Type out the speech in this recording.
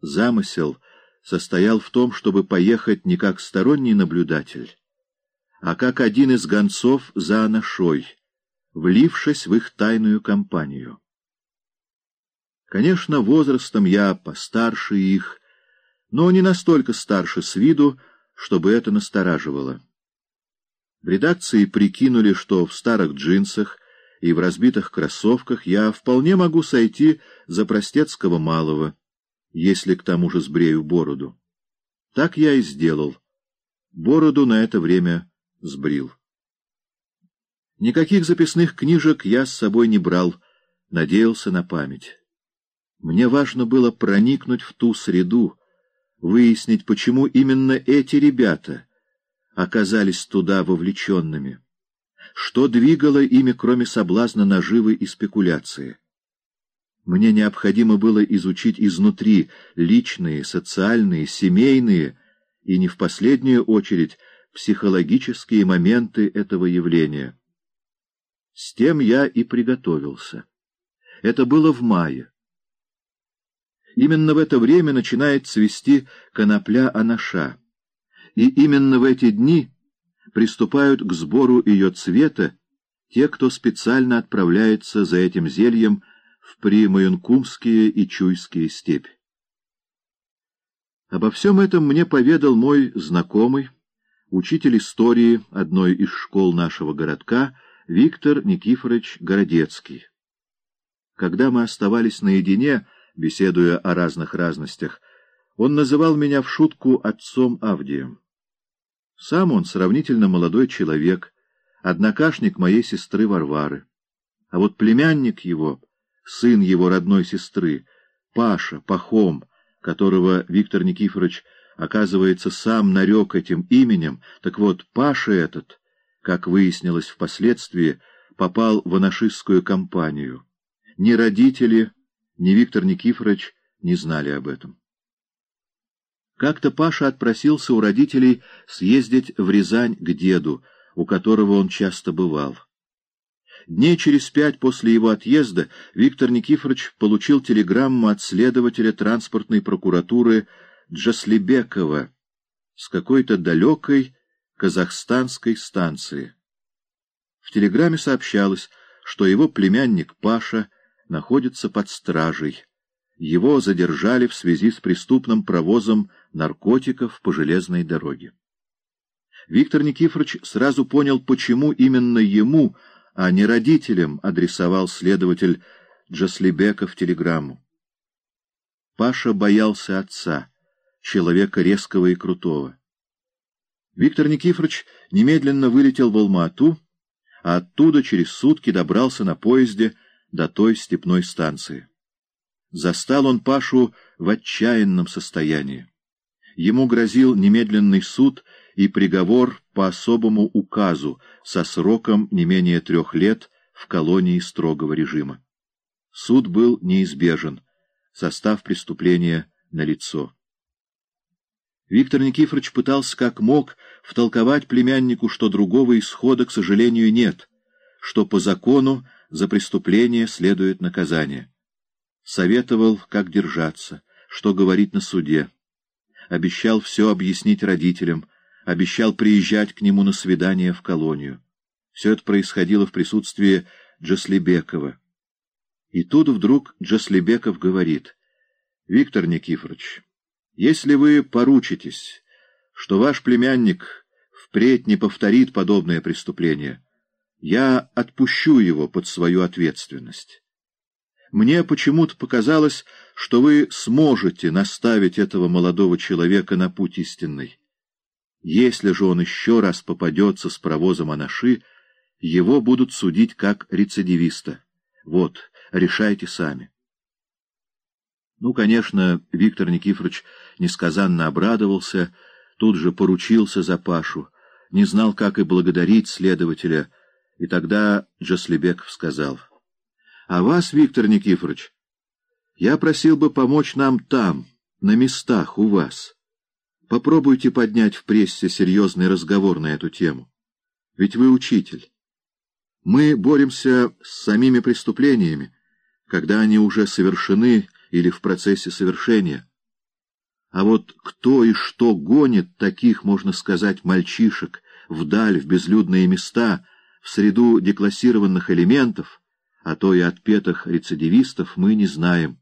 замысел состоял в том, чтобы поехать не как сторонний наблюдатель, а как один из гонцов за Анашой, влившись в их тайную компанию. Конечно, возрастом я постарше их, но не настолько старше с виду, чтобы это настораживало. В редакции прикинули, что в старых джинсах и в разбитых кроссовках я вполне могу сойти за простецкого малого, если к тому же сбрею бороду. Так я и сделал. Бороду на это время сбрил. Никаких записных книжек я с собой не брал, надеялся на память. Мне важно было проникнуть в ту среду, выяснить, почему именно эти ребята оказались туда вовлеченными. Что двигало ими, кроме соблазна наживы и спекуляции? Мне необходимо было изучить изнутри личные, социальные, семейные и, не в последнюю очередь, психологические моменты этого явления. С тем я и приготовился. Это было в мае. Именно в это время начинает цвести конопля анаша, и именно в эти дни приступают к сбору ее цвета те, кто специально отправляется за этим зельем в Примаянкумские и Чуйские степи. Обо всем этом мне поведал мой знакомый, учитель истории одной из школ нашего городка, Виктор Никифорович Городецкий. Когда мы оставались наедине, беседуя о разных разностях, он называл меня в шутку отцом Авдием. Сам он сравнительно молодой человек, однокашник моей сестры Варвары. А вот племянник его, сын его родной сестры, Паша, Пахом, которого Виктор Никифорович, оказывается, сам нарек этим именем, так вот, Паша этот, как выяснилось впоследствии, попал в анашистскую компанию. Ни родители, ни Виктор Никифорович не знали об этом. Как-то Паша отпросился у родителей съездить в Рязань к деду, у которого он часто бывал. Дней через пять после его отъезда Виктор Никифорович получил телеграмму от следователя транспортной прокуратуры Джаслибекова с какой-то далекой казахстанской станции. В телеграмме сообщалось, что его племянник Паша находится под стражей. Его задержали в связи с преступным провозом наркотиков по железной дороге. Виктор Никифорович сразу понял, почему именно ему, а не родителям, адресовал следователь Джаслибеков телеграмму. Паша боялся отца, человека резкого и крутого. Виктор Никифорович немедленно вылетел в Алма-Ату, а оттуда через сутки добрался на поезде до той степной станции. Застал он Пашу в отчаянном состоянии ему грозил немедленный суд и приговор по особому указу со сроком не менее трех лет в колонии строгого режима. Суд был неизбежен, состав преступления налицо. Виктор Никифорович пытался как мог втолковать племяннику, что другого исхода, к сожалению, нет, что по закону за преступление следует наказание. Советовал, как держаться, что говорить на суде обещал все объяснить родителям, обещал приезжать к нему на свидание в колонию. Все это происходило в присутствии Джаслибекова. И тут вдруг Джаслибеков говорит, «Виктор Никифорович, если вы поручитесь, что ваш племянник впредь не повторит подобное преступление, я отпущу его под свою ответственность». Мне почему-то показалось, что вы сможете наставить этого молодого человека на путь истинный. Если же он еще раз попадется с провозом анаши, его будут судить как рецидивиста. Вот, решайте сами. Ну, конечно, Виктор Никифорович несказанно обрадовался, тут же поручился за Пашу, не знал, как и благодарить следователя, и тогда Джаслибеков сказал — а вас, Виктор Никифорович, я просил бы помочь нам там, на местах у вас. Попробуйте поднять в прессе серьезный разговор на эту тему. Ведь вы учитель. Мы боремся с самими преступлениями, когда они уже совершены или в процессе совершения. А вот кто и что гонит таких, можно сказать, мальчишек вдаль, в безлюдные места, в среду деклассированных элементов, а то и отпетых рецидивистов, мы не знаем.